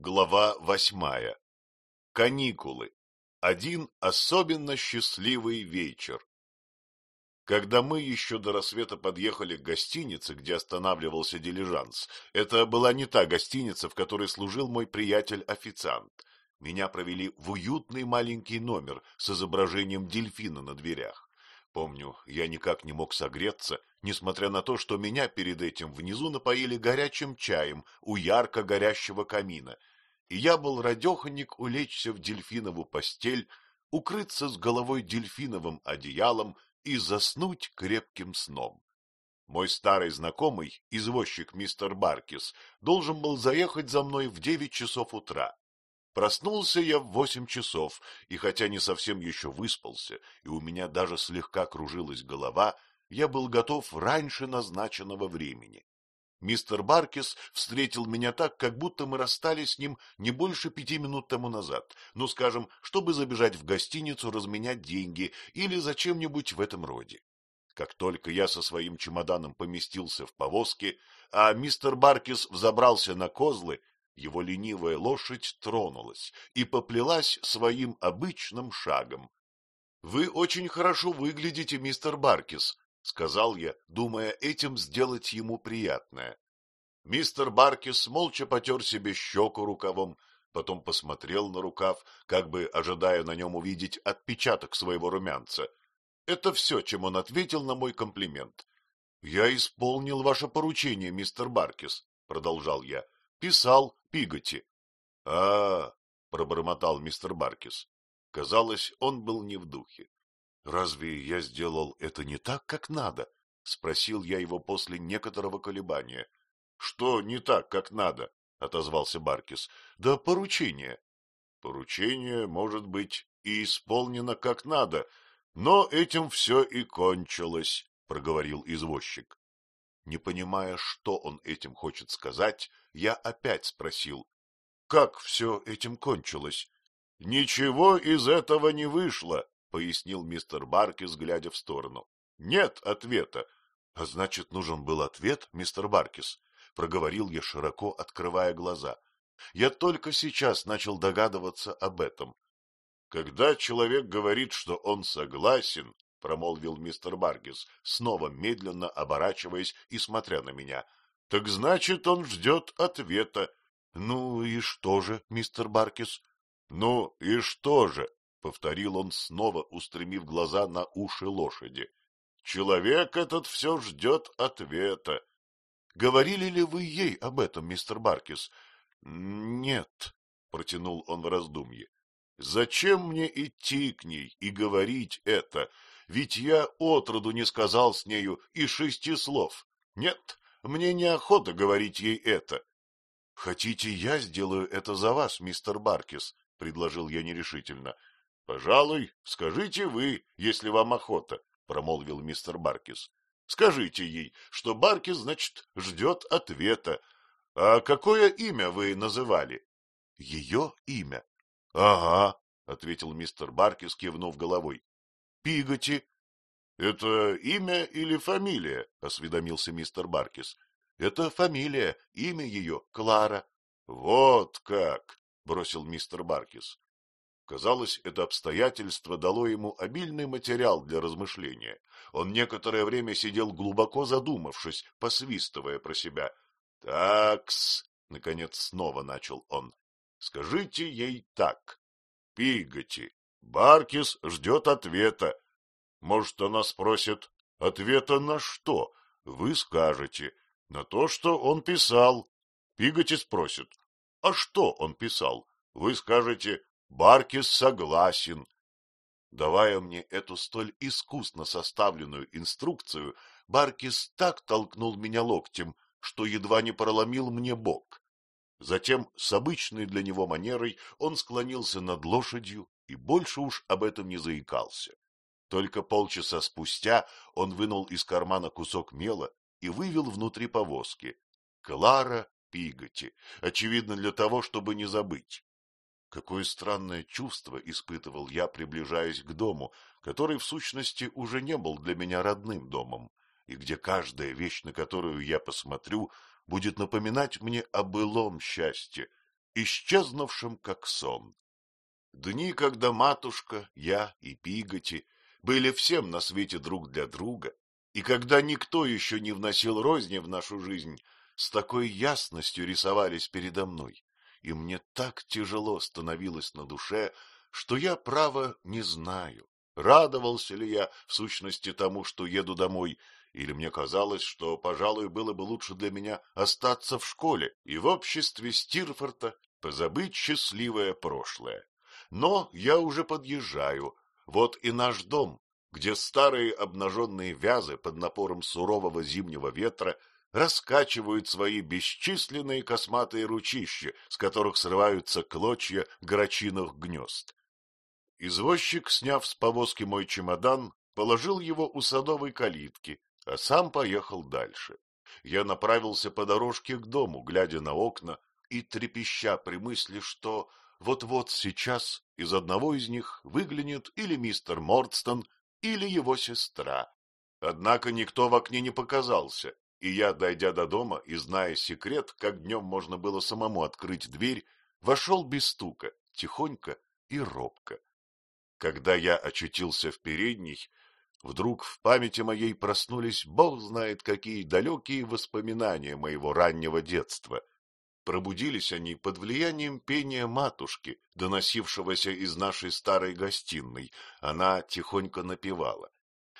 Глава восьмая. Каникулы. Один особенно счастливый вечер. Когда мы еще до рассвета подъехали к гостинице, где останавливался дилижанс, это была не та гостиница, в которой служил мой приятель-официант. Меня провели в уютный маленький номер с изображением дельфина на дверях. Помню, я никак не мог согреться, несмотря на то, что меня перед этим внизу напоили горячим чаем у ярко горящего камина, и я был радеханик улечься в дельфинову постель, укрыться с головой дельфиновым одеялом и заснуть крепким сном. Мой старый знакомый, извозчик мистер Баркис, должен был заехать за мной в девять часов утра. Проснулся я в восемь часов, и хотя не совсем еще выспался, и у меня даже слегка кружилась голова, я был готов раньше назначенного времени. Мистер Баркис встретил меня так, как будто мы расстались с ним не больше пяти минут тому назад, ну, скажем, чтобы забежать в гостиницу разменять деньги или зачем-нибудь в этом роде. Как только я со своим чемоданом поместился в повозке, а мистер Баркис взобрался на козлы, его ленивая лошадь тронулась и поплелась своим обычным шагом. — Вы очень хорошо выглядите, мистер Баркис, — сказал я, думая этим сделать ему приятное. Мистер Баркис молча потер себе щеку рукавом, потом посмотрел на рукав, как бы ожидая на нем увидеть отпечаток своего румянца. Это все, чем он ответил на мой комплимент. — Я исполнил ваше поручение, мистер Баркис, — продолжал я. — Писал Пиготи. — А, — пробормотал мистер Баркис. Казалось, он был не в духе. Разве я сделал это не так, как надо? — спросил я его после некоторого колебания. — Что не так, как надо? — отозвался Баркис. — Да поручение. — Поручение, может быть, и исполнено как надо, но этим все и кончилось, — проговорил извозчик. Не понимая, что он этим хочет сказать, я опять спросил. — Как все этим кончилось? — Ничего из этого не вышло, — пояснил мистер Баркис, глядя в сторону. — Нет ответа. — А значит, нужен был ответ, мистер Баркис? — проговорил я, широко открывая глаза. Я только сейчас начал догадываться об этом. — Когда человек говорит, что он согласен, — промолвил мистер Баркис, снова медленно оборачиваясь и смотря на меня, — так значит, он ждет ответа. — Ну и что же, мистер Баркис? — Ну и что же? — повторил он снова, устремив глаза на уши лошади. — Человек этот все ждет ответа. — Говорили ли вы ей об этом, мистер Баркис? — Нет, — протянул он в раздумье. — Зачем мне идти к ней и говорить это? Ведь я отроду не сказал с нею и шести слов. Нет, мне неохота говорить ей это. — Хотите, я сделаю это за вас, мистер Баркис? — предложил я нерешительно. — Пожалуй, скажите вы, если вам охота, — промолвил мистер Баркис. — Скажите ей, что Баркис, значит, ждет ответа. А какое имя вы называли? — Ее имя. — Ага, — ответил мистер Баркис, кивнув головой. — Пиготи. — Это имя или фамилия? — осведомился мистер Баркис. — Это фамилия, имя ее — Клара. — Вот как! — бросил мистер Баркис. Казалось, это обстоятельство дало ему обильный материал для размышления. Он некоторое время сидел глубоко задумавшись, посвистывая про себя. — Такс, — наконец снова начал он, — скажите ей так. Пиготи, Баркис ждет ответа. Может, она спросит, ответа на что? Вы скажете, на то, что он писал. Пиготи спросит, а что он писал? Вы скажете, Баркис согласен. Давая мне эту столь искусно составленную инструкцию, Баркис так толкнул меня локтем, что едва не проломил мне бок. Затем, с обычной для него манерой, он склонился над лошадью и больше уж об этом не заикался. Только полчаса спустя он вынул из кармана кусок мела и вывел внутри повозки. Клара Пиготи, очевидно для того, чтобы не забыть. Какое странное чувство испытывал я, приближаясь к дому, который в сущности уже не был для меня родным домом, и где каждая вещь, на которую я посмотрю, будет напоминать мне о былом счастье, исчезнувшим как сон. Дни, когда матушка, я и Пиготи были всем на свете друг для друга, и когда никто еще не вносил розни в нашу жизнь, с такой ясностью рисовались передо мной, и мне так тяжело становилось на душе, что я, право, не знаю, радовался ли я в сущности тому, что еду домой, или мне казалось, что, пожалуй, было бы лучше для меня остаться в школе и в обществе Стирфорта позабыть счастливое прошлое. Но я уже подъезжаю, вот и наш дом, где старые обнаженные вязы под напором сурового зимнего ветра раскачивают свои бесчисленные косматые ручища, с которых срываются клочья грачиных гнезд. Извозчик, сняв с повозки мой чемодан, положил его у садовой калитки, а сам поехал дальше. Я направился по дорожке к дому, глядя на окна и трепеща при мысли, что вот-вот сейчас из одного из них выглянет или мистер Мордстон, или его сестра. Однако никто в окне не показался, и я, дойдя до дома и зная секрет, как днем можно было самому открыть дверь, вошел без стука, тихонько и робко. Когда я очутился в передней, вдруг в памяти моей проснулись бог знает какие далекие воспоминания моего раннего детства. Пробудились они под влиянием пения матушки, доносившегося из нашей старой гостиной. Она тихонько напевала.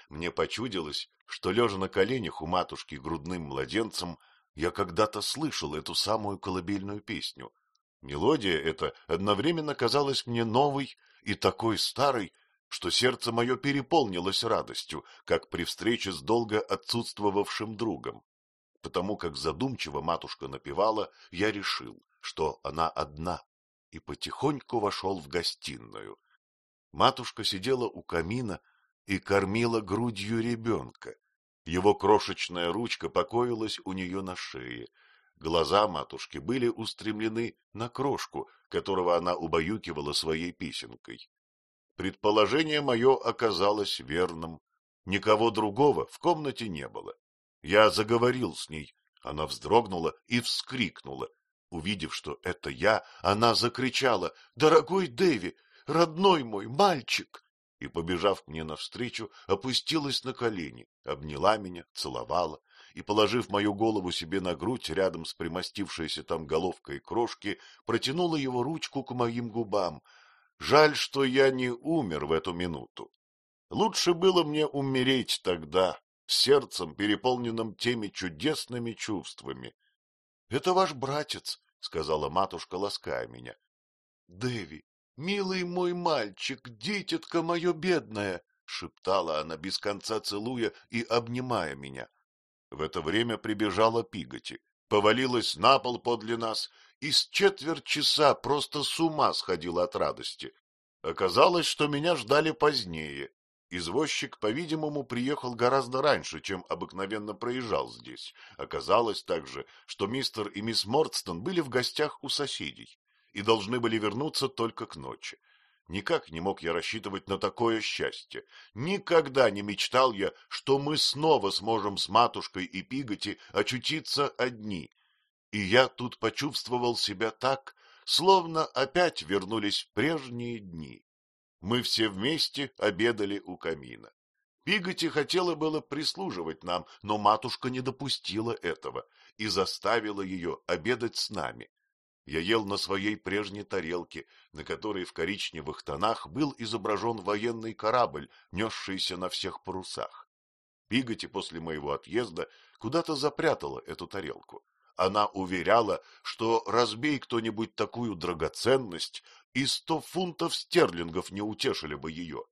Мне почудилось, что, лежа на коленях у матушки грудным младенцем, я когда-то слышал эту самую колыбельную песню. Мелодия эта одновременно казалась мне новой и такой старой, что сердце мое переполнилось радостью, как при встрече с долго отсутствовавшим другом. Потому как задумчиво матушка напевала, я решил, что она одна, и потихоньку вошел в гостиную. Матушка сидела у камина и кормила грудью ребенка. Его крошечная ручка покоилась у нее на шее. Глаза матушки были устремлены на крошку, которого она убаюкивала своей песенкой. Предположение мое оказалось верным. Никого другого в комнате не было. Я заговорил с ней. Она вздрогнула и вскрикнула. Увидев, что это я, она закричала «Дорогой Дэви, родной мой мальчик!» И, побежав мне навстречу, опустилась на колени, обняла меня, целовала и, положив мою голову себе на грудь рядом с примостившейся там головкой крошки, протянула его ручку к моим губам. Жаль, что я не умер в эту минуту. Лучше было мне умереть тогда, сердцем, переполненным теми чудесными чувствами. — Это ваш братец, — сказала матушка, лаская меня. — Дэви, «Милый мой мальчик, дитятка мое бедное!» — шептала она, без конца целуя и обнимая меня. В это время прибежала Пиготи, повалилась на пол подле нас и с четверть часа просто с ума сходила от радости. Оказалось, что меня ждали позднее. Извозчик, по-видимому, приехал гораздо раньше, чем обыкновенно проезжал здесь. Оказалось также, что мистер и мисс Мордстон были в гостях у соседей и должны были вернуться только к ночи. Никак не мог я рассчитывать на такое счастье. Никогда не мечтал я, что мы снова сможем с матушкой и Пиготи очутиться одни. И я тут почувствовал себя так, словно опять вернулись прежние дни. Мы все вместе обедали у камина. Пиготи хотела было прислуживать нам, но матушка не допустила этого и заставила ее обедать с нами. Я ел на своей прежней тарелке, на которой в коричневых тонах был изображен военный корабль, несшийся на всех парусах. Пиготи после моего отъезда куда-то запрятала эту тарелку. Она уверяла, что разбей кто-нибудь такую драгоценность, и сто фунтов стерлингов не утешили бы ее.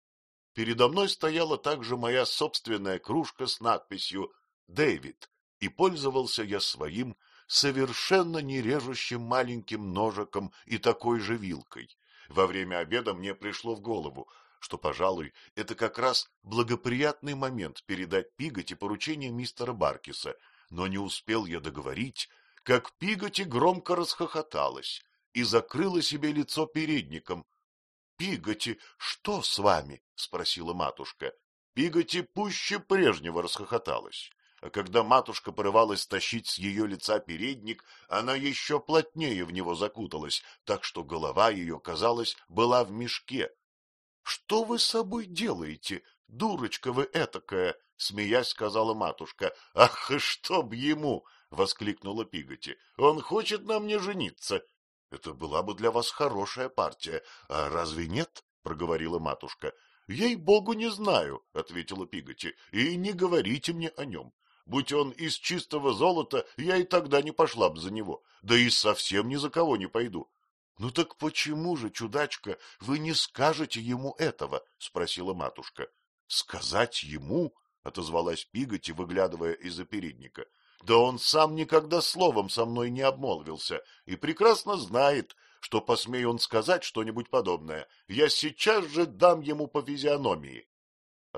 Передо мной стояла также моя собственная кружка с надписью «Дэвид», и пользовался я своим совершенно не режущим маленьким ножиком и такой же вилкой. Во время обеда мне пришло в голову, что, пожалуй, это как раз благоприятный момент передать Пиготи поручение мистера Баркиса, но не успел я договорить, как Пиготи громко расхохоталась и закрыла себе лицо передником. — Пиготи, что с вами? — спросила матушка. Пиготи пуще прежнего расхохоталась. А когда матушка порывалась стащить с ее лица передник, она еще плотнее в него закуталась, так что голова ее, казалось, была в мешке. — Что вы с собой делаете, дурочка вы этакая? — смеясь сказала матушка. — Ах, и чтоб ему! — воскликнула Пиготи. — Он хочет на мне жениться. — Это была бы для вас хорошая партия. А разве нет? — проговорила матушка. — Ей-богу, не знаю, — ответила Пиготи, — и не говорите мне о нем. Будь он из чистого золота, я и тогда не пошла бы за него, да и совсем ни за кого не пойду. — Ну так почему же, чудачка, вы не скажете ему этого? — спросила матушка. — Сказать ему? — отозвалась Пиготи, выглядывая из-за передника. — Да он сам никогда словом со мной не обмолвился и прекрасно знает, что, посмей он сказать что-нибудь подобное, я сейчас же дам ему по физиономии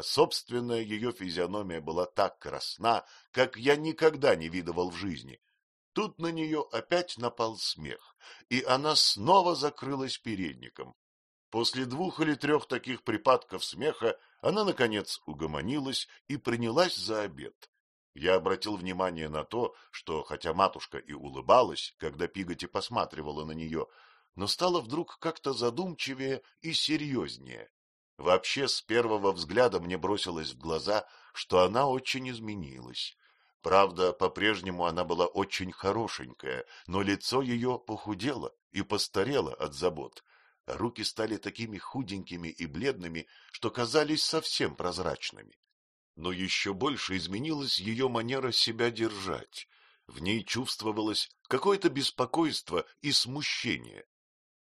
собственная ее физиономия была так красна, как я никогда не видывал в жизни. Тут на нее опять напал смех, и она снова закрылась передником. После двух или трех таких припадков смеха она, наконец, угомонилась и принялась за обед. Я обратил внимание на то, что, хотя матушка и улыбалась, когда Пиготи посматривала на нее, но стала вдруг как-то задумчивее и серьезнее. Вообще, с первого взгляда мне бросилось в глаза, что она очень изменилась. Правда, по-прежнему она была очень хорошенькая, но лицо ее похудело и постарело от забот. Руки стали такими худенькими и бледными, что казались совсем прозрачными. Но еще больше изменилась ее манера себя держать. В ней чувствовалось какое-то беспокойство и смущение.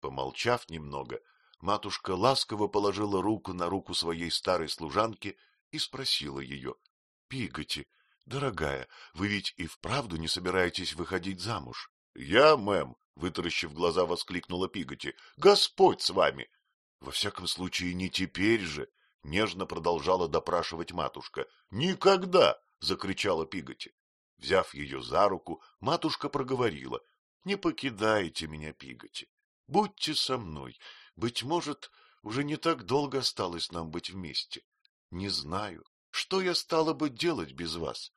Помолчав немного, матушка ласково положила руку на руку своей старой служанки и спросила ее. — Пиготи, дорогая, вы ведь и вправду не собираетесь выходить замуж? — Я, мэм, — вытаращив глаза, воскликнула Пиготи. — Господь с вами! — Во всяком случае, не теперь же, — нежно продолжала допрашивать матушка. — Никогда! — закричала Пиготи. Взяв ее за руку, матушка проговорила. — Не покидайте меня, Пиготи. Будьте со мной. Быть может, уже не так долго осталось нам быть вместе. Не знаю, что я стала бы делать без вас.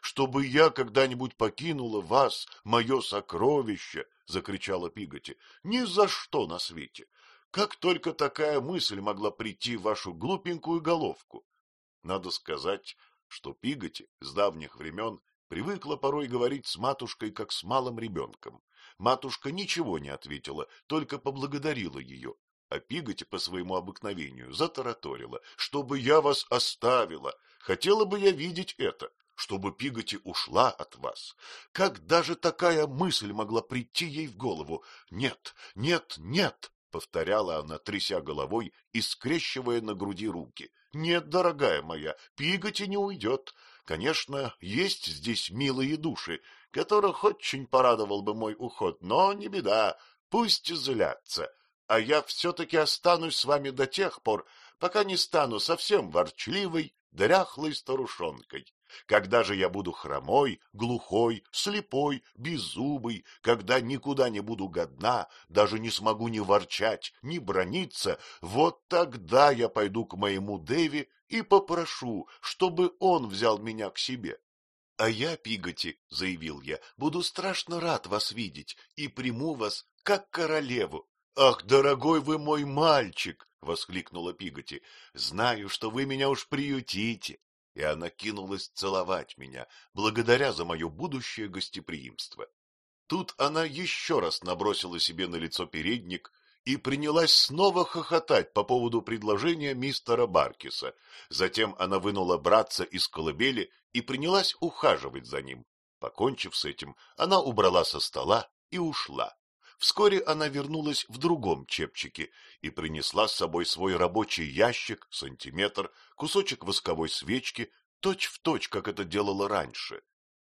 Чтобы я когда-нибудь покинула вас, мое сокровище, — закричала Пиготи, — ни за что на свете. Как только такая мысль могла прийти в вашу глупенькую головку? Надо сказать, что Пиготи с давних времен привыкла порой говорить с матушкой, как с малым ребенком. Матушка ничего не ответила, только поблагодарила ее, а Пиготи по своему обыкновению затараторила, чтобы я вас оставила. Хотела бы я видеть это, чтобы Пиготи ушла от вас. Как даже такая мысль могла прийти ей в голову? Нет, нет, нет! — повторяла она, тряся головой и скрещивая на груди руки. — Нет, дорогая моя, Пиготи не уйдет. Конечно, есть здесь милые души, которых очень порадовал бы мой уход, но не беда, пусть злятся, а я все-таки останусь с вами до тех пор, пока не стану совсем ворчливой, дряхлой старушонкой. Когда же я буду хромой, глухой, слепой, беззубый, когда никуда не буду годна, даже не смогу ни ворчать, ни брониться, вот тогда я пойду к моему Дэви и попрошу, чтобы он взял меня к себе. — А я, Пиготи, — заявил я, — буду страшно рад вас видеть и приму вас как королеву. — Ах, дорогой вы мой мальчик! — воскликнула Пиготи. — Знаю, что вы меня уж приютите. И она кинулась целовать меня, благодаря за мое будущее гостеприимство. Тут она еще раз набросила себе на лицо передник и принялась снова хохотать по поводу предложения мистера Баркиса. Затем она вынула братца из колыбели и принялась ухаживать за ним. Покончив с этим, она убрала со стола и ушла. Вскоре она вернулась в другом чепчике и принесла с собой свой рабочий ящик, сантиметр, кусочек восковой свечки, точь-в-точь, точь, как это делала раньше.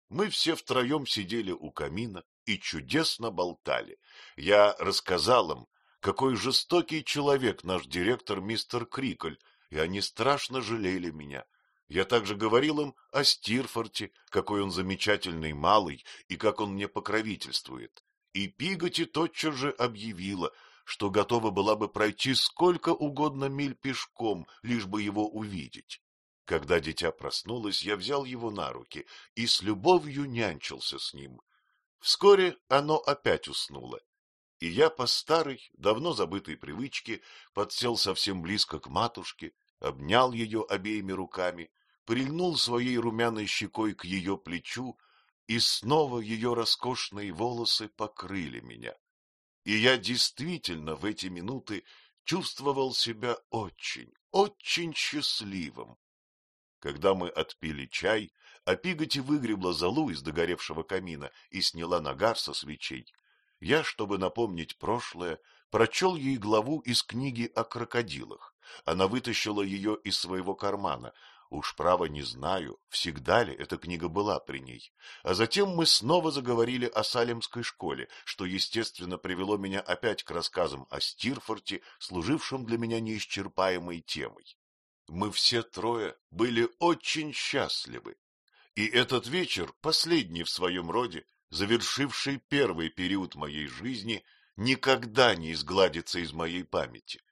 Мы все втроем сидели у камина и чудесно болтали. Я рассказал им, какой жестокий человек наш директор мистер Крикль, и они страшно жалели меня. Я также говорил им о Стирфорте, какой он замечательный малый и как он мне покровительствует. И Пиготи тотчас же объявила, что готова была бы пройти сколько угодно миль пешком, лишь бы его увидеть. Когда дитя проснулось, я взял его на руки и с любовью нянчился с ним. Вскоре оно опять уснуло, и я по старой, давно забытой привычке подсел совсем близко к матушке, обнял ее обеими руками, прильнул своей румяной щекой к ее плечу, и снова ее роскошные волосы покрыли меня. И я действительно в эти минуты чувствовал себя очень, очень счастливым. Когда мы отпили чай, а Пиготи выгребла золу из догоревшего камина и сняла нагар со свечей, я, чтобы напомнить прошлое, прочел ей главу из книги о крокодилах. Она вытащила ее из своего кармана. Уж право не знаю, всегда ли эта книга была при ней. А затем мы снова заговорили о Салемской школе, что, естественно, привело меня опять к рассказам о Стирфорте, служившем для меня неисчерпаемой темой. Мы все трое были очень счастливы. И этот вечер, последний в своем роде, завершивший первый период моей жизни, никогда не изгладится из моей памяти.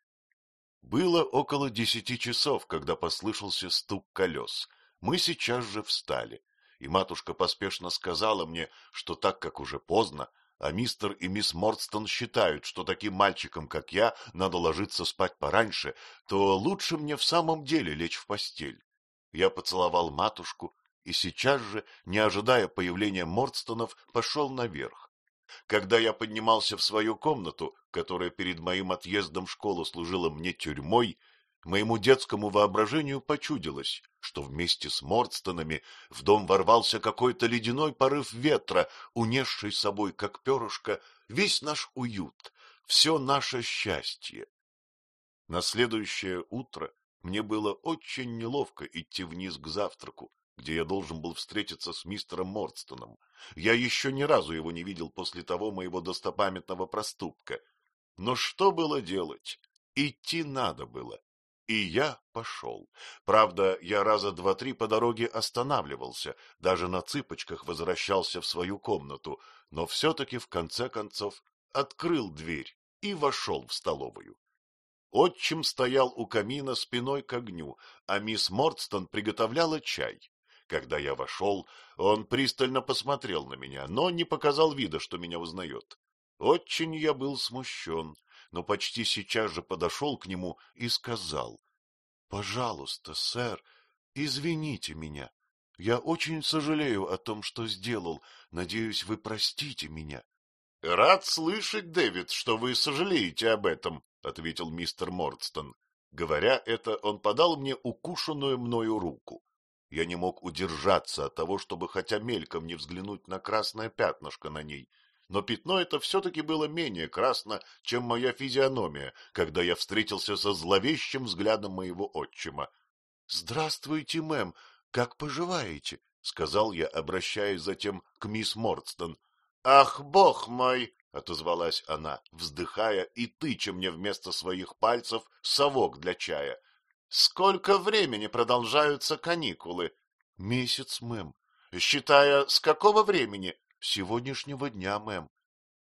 Было около десяти часов, когда послышался стук колес. Мы сейчас же встали, и матушка поспешно сказала мне, что так как уже поздно, а мистер и мисс Мордстон считают, что таким мальчикам, как я, надо ложиться спать пораньше, то лучше мне в самом деле лечь в постель. Я поцеловал матушку и сейчас же, не ожидая появления Мордстонов, пошел наверх. Когда я поднимался в свою комнату, которая перед моим отъездом в школу служила мне тюрьмой, Моему детскому воображению почудилось, что вместе с Мордстонами в дом ворвался какой-то ледяной порыв ветра, унесший с собой, как перышко, весь наш уют, все наше счастье. На следующее утро мне было очень неловко идти вниз к завтраку, где я должен был встретиться с мистером Мордстоном. Я еще ни разу его не видел после того моего достопамятного проступка. Но что было делать? Идти надо было. И я пошел. Правда, я раза два-три по дороге останавливался, даже на цыпочках возвращался в свою комнату, но все-таки в конце концов открыл дверь и вошел в столовую. Отчим стоял у камина спиной к огню, а мисс Мордстон приготовляла чай. Когда я вошел, он пристально посмотрел на меня, но не показал вида, что меня узнает. Очень я был смущен, но почти сейчас же подошел к нему и сказал. — Пожалуйста, сэр, извините меня. Я очень сожалею о том, что сделал. Надеюсь, вы простите меня. — Рад слышать, Дэвид, что вы сожалеете об этом, — ответил мистер Мордстон. Говоря это, он подал мне укушенную мною руку. Я не мог удержаться от того, чтобы хотя мельком не взглянуть на красное пятнышко на ней — но пятно это все-таки было менее красно, чем моя физиономия, когда я встретился со зловещим взглядом моего отчима. — Здравствуйте, мэм, как поживаете? — сказал я, обращаясь затем к мисс Мордстон. — Ах, бог мой! — отозвалась она, вздыхая и тыча мне вместо своих пальцев совок для чая. — Сколько времени продолжаются каникулы? — Месяц, мэм. — Считая, с какого времени? сегодняшнего дня, мэм.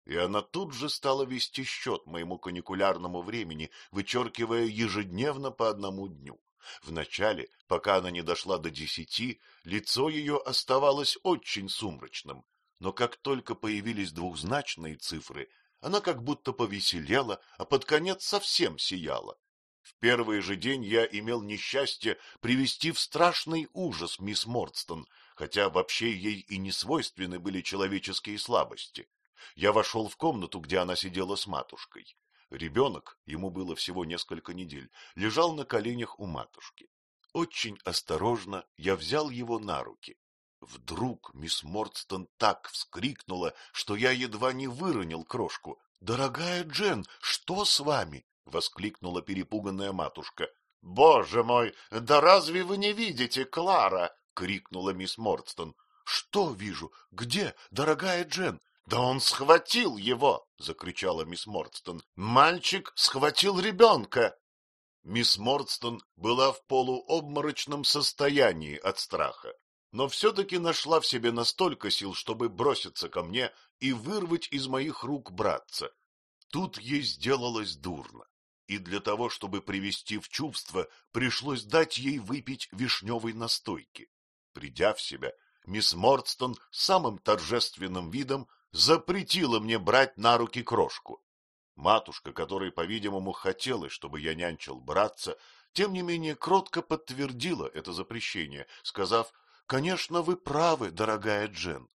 И она тут же стала вести счет моему каникулярному времени, вычеркивая ежедневно по одному дню. Вначале, пока она не дошла до десяти, лицо ее оставалось очень сумрачным, но как только появились двухзначные цифры, она как будто повеселела, а под конец совсем сияла. В первый же день я имел несчастье привести в страшный ужас мисс Мордстон, хотя вообще ей и не свойственны были человеческие слабости. Я вошел в комнату, где она сидела с матушкой. Ребенок, ему было всего несколько недель, лежал на коленях у матушки. Очень осторожно я взял его на руки. Вдруг мисс Мордстон так вскрикнула, что я едва не выронил крошку. — Дорогая Джен, что с вами? — воскликнула перепуганная матушка. — Боже мой, да разве вы не видите, Клара? — крикнула мисс Мордстон. — Что вижу? Где, дорогая Джен? — Да он схватил его! — закричала мисс Мордстон. — Мальчик схватил ребенка! Мисс Мордстон была в полуобморочном состоянии от страха, но все-таки нашла в себе настолько сил, чтобы броситься ко мне и вырвать из моих рук братца. Тут ей сделалось дурно, и для того, чтобы привести в чувство, пришлось дать ей выпить вишневой настойки. Придя в себя, мисс Мордстон самым торжественным видом запретила мне брать на руки крошку. Матушка, которой, по-видимому, хотелось, чтобы я нянчил братца, тем не менее кротко подтвердила это запрещение, сказав, «Конечно, вы правы, дорогая Джен».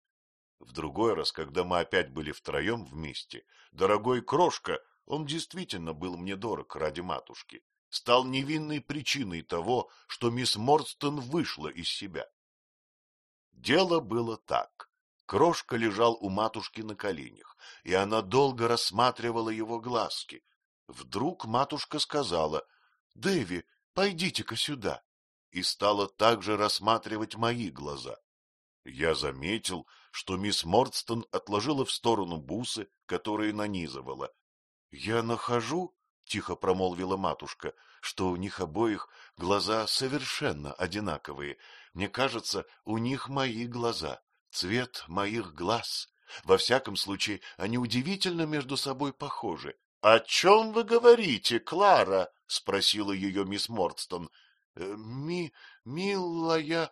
В другой раз, когда мы опять были втроем вместе, дорогой Крошка, он действительно был мне дорог ради матушки, стал невинной причиной того, что мисс Морстон вышла из себя. Дело было так. Крошка лежал у матушки на коленях, и она долго рассматривала его глазки. Вдруг матушка сказала, — Дэви, пойдите-ка сюда, и стала также рассматривать мои глаза. Я заметил, что мисс Мордстон отложила в сторону бусы, которые нанизывала. — Я нахожу, — тихо промолвила матушка, — что у них обоих глаза совершенно одинаковые. Мне кажется, у них мои глаза цвет моих глаз. Во всяком случае, они удивительно между собой похожи. — О чем вы говорите, Клара? — спросила ее мисс Мордстон. «Э, — Ми... милая...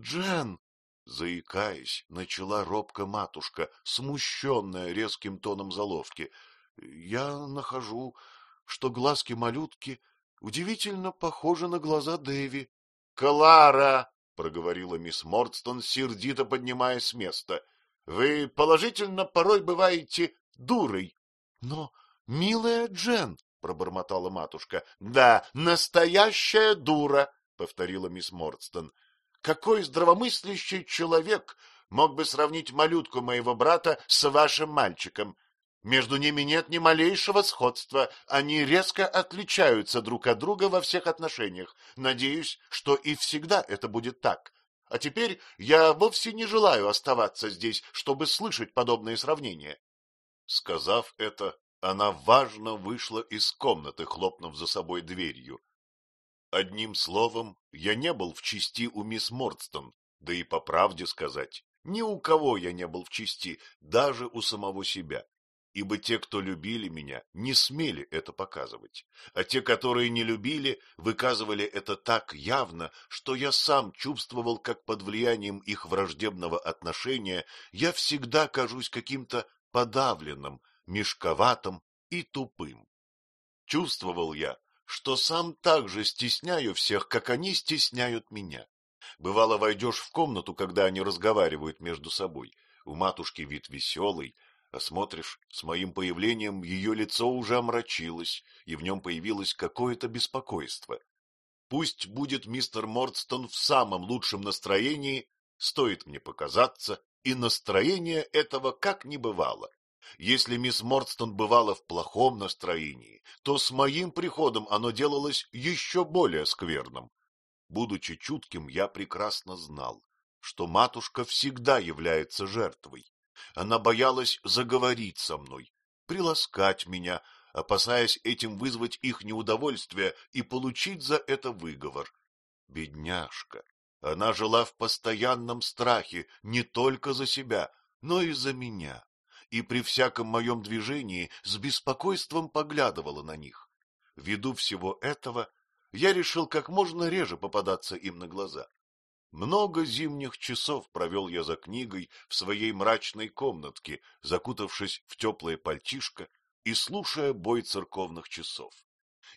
Джен... Заикаясь, начала робко матушка, смущенная резким тоном заловки. — Я нахожу, что глазки малютки удивительно похожи на глаза Дэви. — Клара! проговорила мисс Мордстон, сердито поднимаясь с места. — Вы положительно порой бываете дурой. — Но, милая Джен, — пробормотала матушка. — Да, настоящая дура, — повторила мисс Мордстон. — Какой здравомыслящий человек мог бы сравнить малютку моего брата с вашим мальчиком? Между ними нет ни малейшего сходства, они резко отличаются друг от друга во всех отношениях. Надеюсь, что и всегда это будет так. А теперь я вовсе не желаю оставаться здесь, чтобы слышать подобные сравнения. Сказав это, она важно вышла из комнаты, хлопнув за собой дверью. Одним словом, я не был в чести у мисс Мордстон, да и по правде сказать, ни у кого я не был в чести, даже у самого себя ибо те, кто любили меня, не смели это показывать, а те, которые не любили, выказывали это так явно, что я сам чувствовал, как под влиянием их враждебного отношения я всегда кажусь каким-то подавленным, мешковатым и тупым. Чувствовал я, что сам так же стесняю всех, как они стесняют меня. Бывало, войдешь в комнату, когда они разговаривают между собой. У матушки вид веселый, а смотришь, с моим появлением ее лицо уже омрачилось, и в нем появилось какое-то беспокойство. Пусть будет мистер Мордстон в самом лучшем настроении, стоит мне показаться, и настроение этого как не бывало. Если мисс Мордстон бывала в плохом настроении, то с моим приходом оно делалось еще более скверным. Будучи чутким, я прекрасно знал, что матушка всегда является жертвой, она боялась заговорить со мной, приласкать меня, опасаясь этим вызвать их неудовольствие и получить за это выговор. Бедняжка! Она жила в постоянном страхе не только за себя, но и за меня, и при всяком моем движении с беспокойством поглядывала на них. Ввиду всего этого я решил как можно реже попадаться им на глаза. Много зимних часов провел я за книгой в своей мрачной комнатке, закутавшись в теплое пальтишко и слушая бой церковных часов.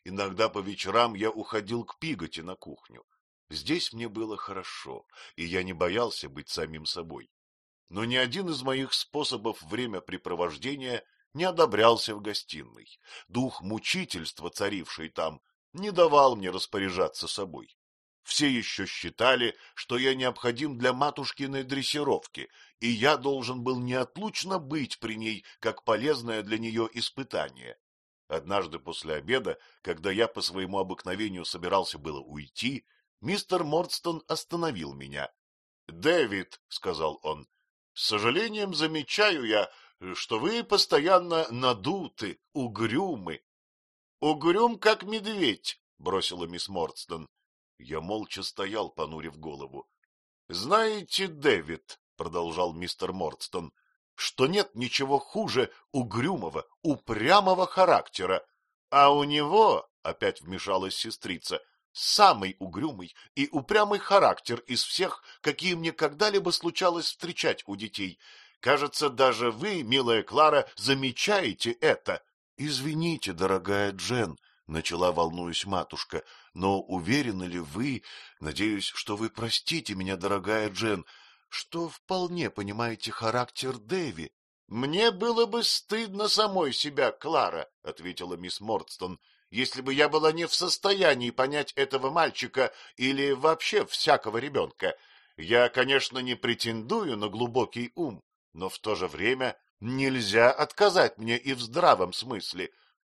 Иногда по вечерам я уходил к Пиготи на кухню. Здесь мне было хорошо, и я не боялся быть самим собой. Но ни один из моих способов времяпрепровождения не одобрялся в гостиной. Дух мучительства, царивший там, не давал мне распоряжаться собой. Все еще считали, что я необходим для матушкиной дрессировки, и я должен был неотлучно быть при ней, как полезное для нее испытание. Однажды после обеда, когда я по своему обыкновению собирался было уйти, мистер Мордстон остановил меня. — Дэвид, — сказал он, — с сожалением замечаю я, что вы постоянно надуты, угрюмы. — Угрюм, как медведь, — бросила мисс Мордстон. Я молча стоял, понурив голову. — Знаете, Дэвид, — продолжал мистер Мордстон, — что нет ничего хуже угрюмого, упрямого характера. А у него, — опять вмешалась сестрица, — самый угрюмый и упрямый характер из всех, какие мне когда-либо случалось встречать у детей. Кажется, даже вы, милая Клара, замечаете это. — Извините, дорогая Джен, — начала, волнуюсь матушка, — но уверены ли вы, надеюсь, что вы простите меня, дорогая Джен, что вполне понимаете характер Дэви? Мне было бы стыдно самой себя, Клара, — ответила мисс Мордстон, — если бы я была не в состоянии понять этого мальчика или вообще всякого ребенка. Я, конечно, не претендую на глубокий ум, но в то же время нельзя отказать мне и в здравом смысле.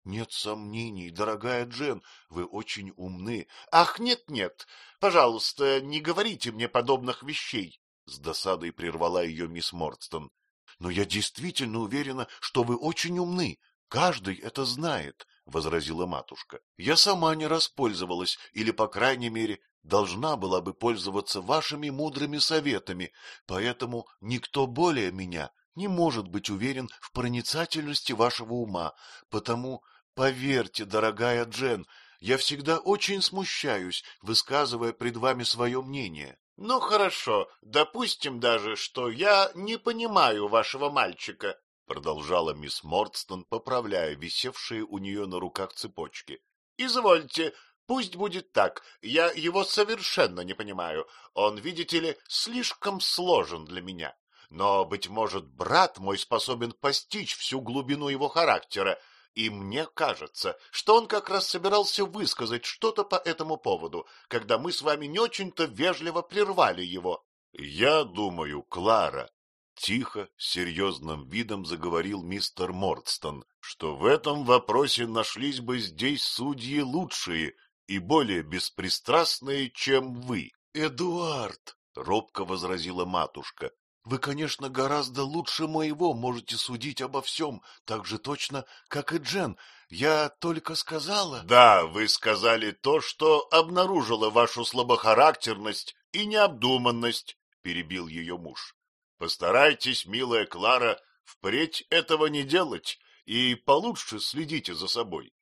Нет сомнений, дорогая Джен, вы очень умны. Ах, нет-нет, пожалуйста, не говорите мне подобных вещей. С досадой прервала ее мисс Мордстон но я действительно уверена, что вы очень умны. Каждый это знает, — возразила матушка. Я сама не распользовалась, или, по крайней мере, должна была бы пользоваться вашими мудрыми советами, поэтому никто более меня не может быть уверен в проницательности вашего ума, потому, поверьте, дорогая Джен, я всегда очень смущаюсь, высказывая пред вами свое мнение. Ну, хорошо, допустим даже, что я не понимаю вашего мальчика, продолжала мисс Мордстон, поправляя висевшие у нее на руках цепочки. Извольте, пусть будет так, я его совершенно не понимаю. Он, видите ли, слишком сложен для меня. Но, быть может, брат мой способен постичь всю глубину его характера, и мне кажется, что он как раз собирался высказать что-то по этому поводу, когда мы с вами не очень-то вежливо прервали его. — Я думаю, Клара, — тихо, с серьезным видом заговорил мистер Мордстон, что в этом вопросе нашлись бы здесь судьи лучшие и более беспристрастные, чем вы. — Эдуард, — робко возразила матушка, вы, конечно, гораздо лучше моего можете судить обо всем, так же точно, как и Джен. Я только сказала... — Да, вы сказали то, что обнаружило вашу слабохарактерность и необдуманность, — перебил ее муж. — Постарайтесь, милая Клара, впредь этого не делать и получше следите за собой.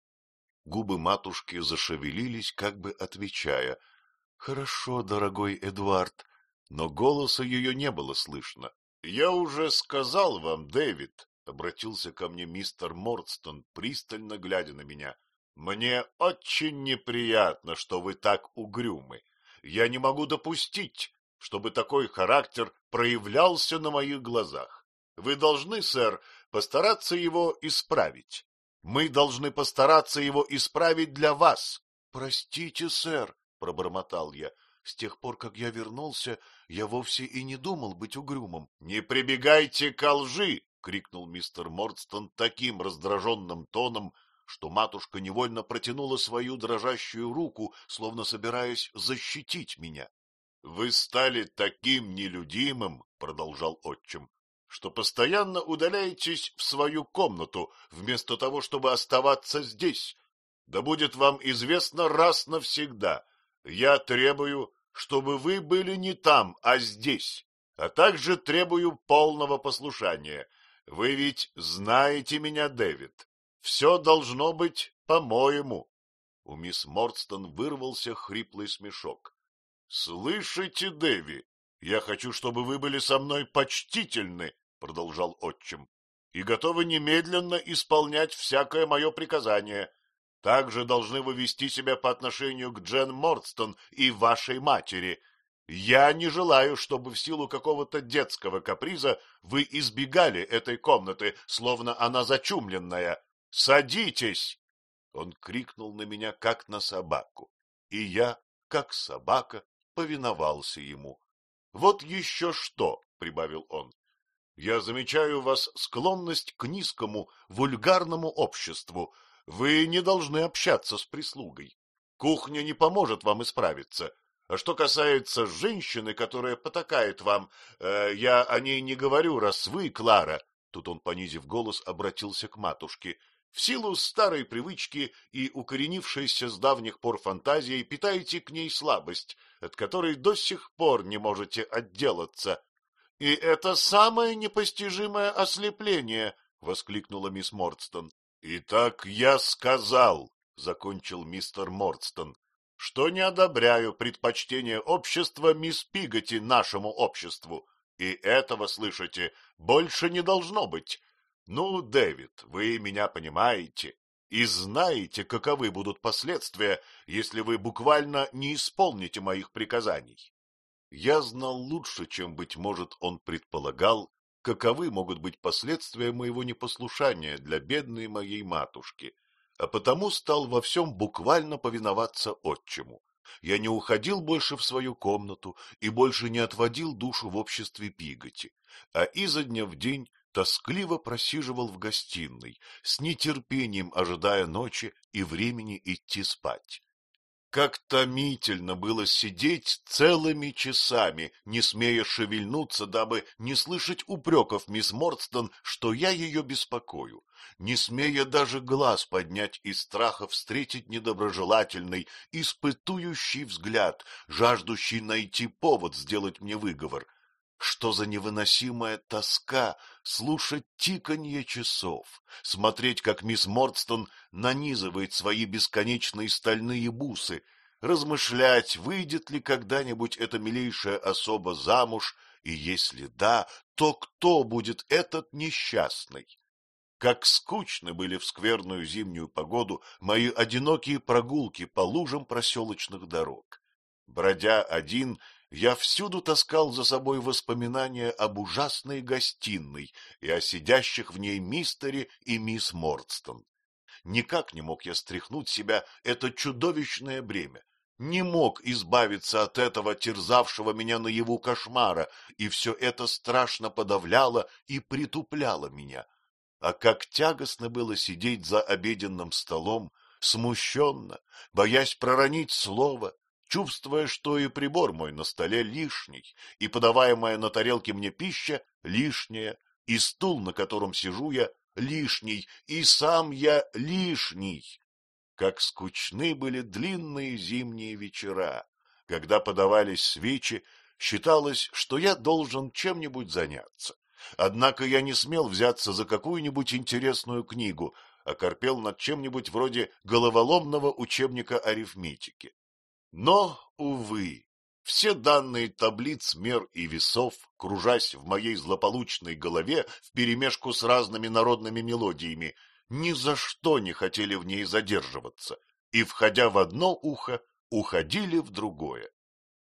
Губы матушки зашевелились, как бы отвечая. — Хорошо, дорогой Эдуард, но голоса ее не было слышно. — Я уже сказал вам, Дэвид, — обратился ко мне мистер Мордстон, пристально глядя на меня, — мне очень неприятно, что вы так угрюмы. Я не могу допустить, чтобы такой характер проявлялся на моих глазах. Вы должны, сэр, постараться его исправить. Мы должны постараться его исправить для вас. — Простите, сэр, — пробормотал я, — с тех пор, как я вернулся, я вовсе и не думал быть угрюмым. — Не прибегайте ко лжи! — крикнул мистер Мордстон таким раздраженным тоном, что матушка невольно протянула свою дрожащую руку, словно собираясь защитить меня. — Вы стали таким нелюдимым, — продолжал отчим, — что постоянно удаляетесь в свою комнату, вместо того, чтобы оставаться здесь. Да будет вам известно раз навсегда. Я требую, чтобы вы были не там, а здесь, а также требую полного послушания. Вы ведь знаете меня, Дэвид. Все должно быть по-моему. У мисс Мордстон вырвался хриплый смешок. — Слышите, Дэви, я хочу, чтобы вы были со мной почтительны, — продолжал отчим, — и готовы немедленно исполнять всякое мое приказание. Также должны вы вести себя по отношению к Джен Мордстон и вашей матери. Я не желаю, чтобы в силу какого-то детского каприза вы избегали этой комнаты, словно она зачумленная. Садитесь! Он крикнул на меня, как на собаку, и я, как собака, повиновался ему. — Вот еще что, — прибавил он, — я замечаю у вас склонность к низкому, вульгарному обществу, вы не должны общаться с прислугой. Кухня не поможет вам исправиться. А что касается женщины, которая потакает вам, э, я о ней не говорю, раз вы, Клара, тут он, понизив голос, обратился к матушке, в силу старой привычки и укоренившейся с давних пор фантазией питаете к ней слабость, от которой до сих пор не можете отделаться. — И это самое непостижимое ослепление! — воскликнула мисс Мордстон. Итак, я сказал, — закончил мистер Мордстон, — что не одобряю предпочтение общества мисс Пиготи нашему обществу. И этого, слышите, больше не должно быть. Ну, Дэвид, вы меня понимаете и знаете, каковы будут последствия, если вы буквально не исполните моих приказаний. Я знал лучше, чем, быть может, он предполагал, каковы могут быть последствия моего непослушания для бедной моей матушки, а потому стал во всем буквально повиноваться отчиму. Я не уходил больше в свою комнату и больше не отводил душу в обществе Пиготи, а изо дня в день тоскливо просиживал в гостиной, с нетерпением ожидая ночи и времени идти спать. Как томительно было сидеть целыми часами, не смея шевельнуться, дабы не слышать упреков мисс Мордстон, что я ее беспокою, не смея даже глаз поднять из страха встретить недоброжелательный, испытующий взгляд, жаждущий найти повод сделать мне выговор. Что за невыносимая тоска слушать тиканье часов, смотреть, как мисс Мордстон нанизывает свои бесконечные стальные бусы, размышлять, выйдет ли когда-нибудь эта милейшая особа замуж, и если да, то кто будет этот несчастный? Как скучны были в скверную зимнюю погоду мои одинокие прогулки по лужам проселочных дорог. Бродя один, я всюду таскал за собой воспоминания об ужасной гостиной и о сидящих в ней мистере и мисс Мордстон. Никак не мог я стряхнуть себя это чудовищное бремя, не мог избавиться от этого терзавшего меня наяву кошмара, и все это страшно подавляло и притупляло меня. А как тягостно было сидеть за обеденным столом, смущенно, боясь проронить слово, чувствуя, что и прибор мой на столе лишний, и подаваемая на тарелке мне пища лишняя, и стул, на котором сижу я, лишний, и сам я лишний. Как скучны были длинные зимние вечера, когда подавались свечи, считалось, что я должен чем-нибудь заняться. Однако я не смел взяться за какую-нибудь интересную книгу, а корпел над чем-нибудь вроде головоломного учебника арифметики. Но, увы, все данные таблиц мер и весов, кружась в моей злополучной голове вперемешку с разными народными мелодиями, ни за что не хотели в ней задерживаться, и, входя в одно ухо, уходили в другое.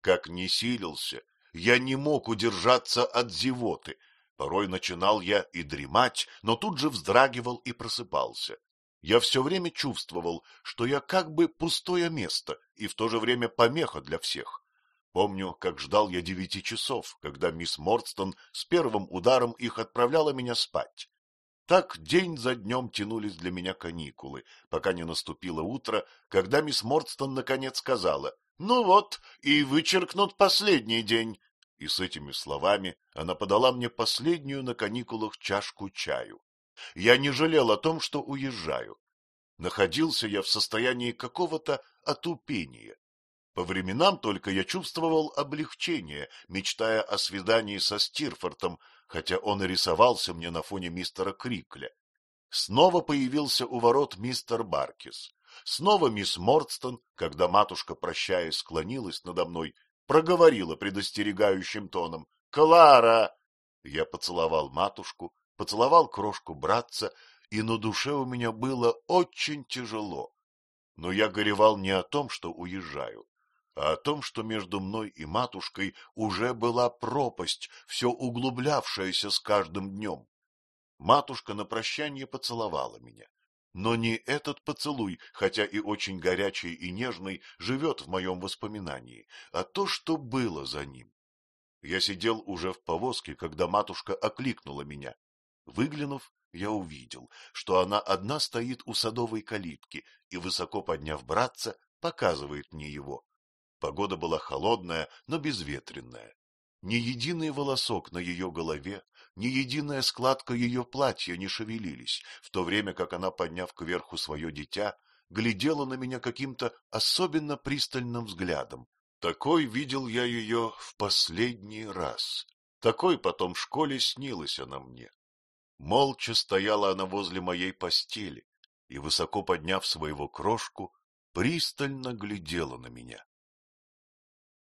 Как не силился, я не мог удержаться от зевоты. Порой начинал я и дремать, но тут же вздрагивал и просыпался я все время чувствовал, что я как бы пустое место и в то же время помеха для всех. Помню, как ждал я девяти часов, когда мисс Мордстон с первым ударом их отправляла меня спать. Так день за днем тянулись для меня каникулы, пока не наступило утро, когда мисс Мордстон наконец сказала «Ну вот, и вычеркнут последний день». И с этими словами она подала мне последнюю на каникулах чашку чаю. Я не жалел о том, что уезжаю. Находился я в состоянии какого-то отупения. По временам только я чувствовал облегчение, мечтая о свидании со Стирфортом, хотя он и рисовался мне на фоне мистера Крикля. Снова появился у ворот мистер Баркис. Снова мисс Мордстон, когда матушка, прощаясь, склонилась надо мной, проговорила предостерегающим тоном «Клара!» Я поцеловал матушку, поцеловал крошку братца, и на душе у меня было очень тяжело. Но я горевал не о том, что уезжаю, а о том, что между мной и матушкой уже была пропасть, все углублявшаяся с каждым днем. Матушка на прощание поцеловала меня. Но не этот поцелуй, хотя и очень горячий и нежный, живет в моем воспоминании, а то, что было за ним. Я сидел уже в повозке, когда матушка окликнула меня. Выглянув, я увидел, что она одна стоит у садовой калитки и, высоко подняв братца, показывает мне его. Погода была холодная, но безветренная. Ни единый волосок на ее голове, ни единая складка ее платья не шевелились, в то время как она, подняв кверху свое дитя, глядела на меня каким-то особенно пристальным взглядом. Такой видел я ее в последний раз. Такой потом в школе снилась она мне. Молча стояла она возле моей постели, и, высоко подняв своего крошку, пристально глядела на меня.